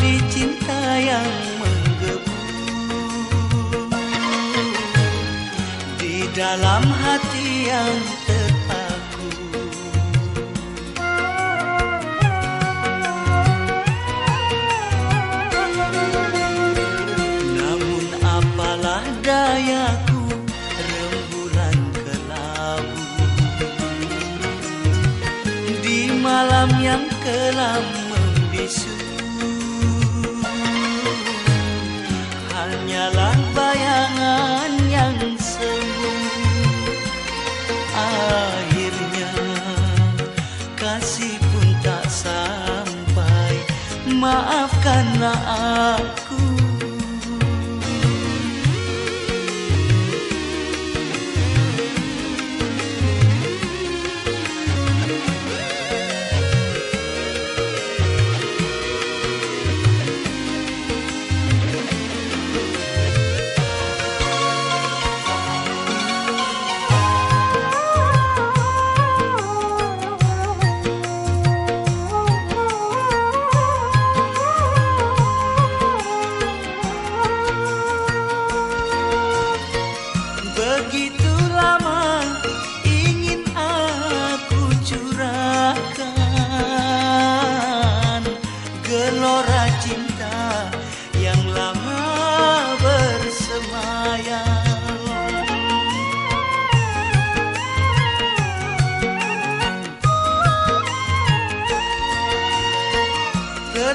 melodi cinta yang menggebu di dalam hati yang terpaku. Namun apalah dayaku rembulan kelabu di malam yang kelam membisu. Kasih pun tak sampai. Maafkanlah aku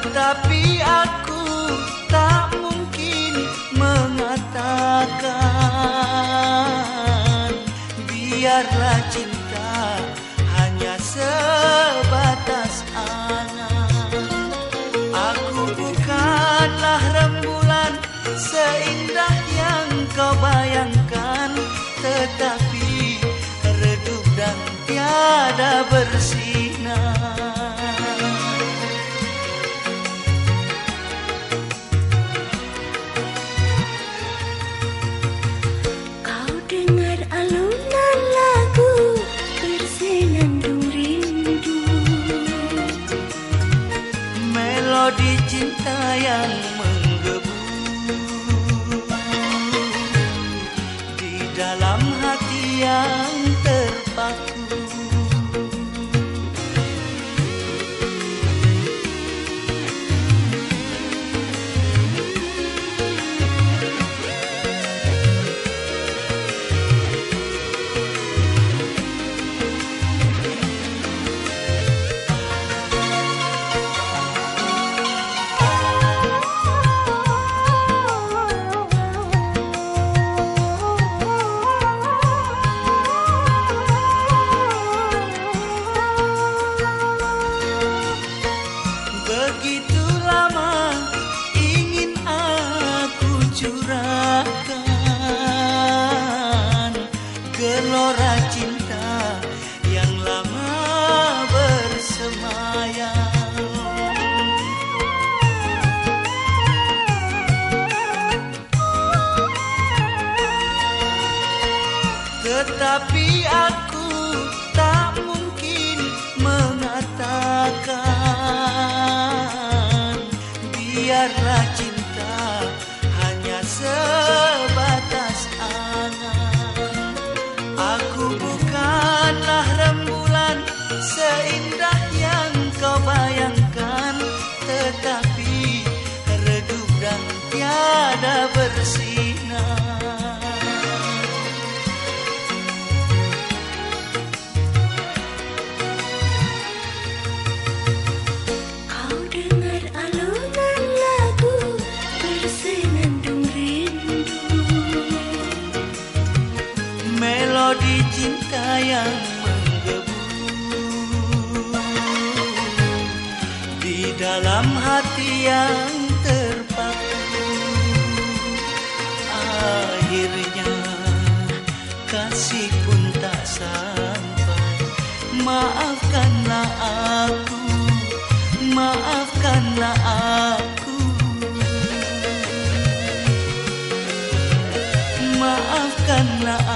Tetapi aku tak mungkin mengatakan Biarlah cinta hanya sebatas angan Aku bukanlah rembulan seindah yang kau bayangkan Tetapi redup dan tiada bersinar melodi cinta yang menggebu. Di dalam hati yang Gelora cinta yang lama bersemayam. Tetapi aku bersinar. Kau dengar alunan lagu bersenandung rindu. Melodi cinta yang menggebu. Di dalam hati yang kasih pun tak sampai. Maafkanlah aku maafkanlah aku. Maafkanlah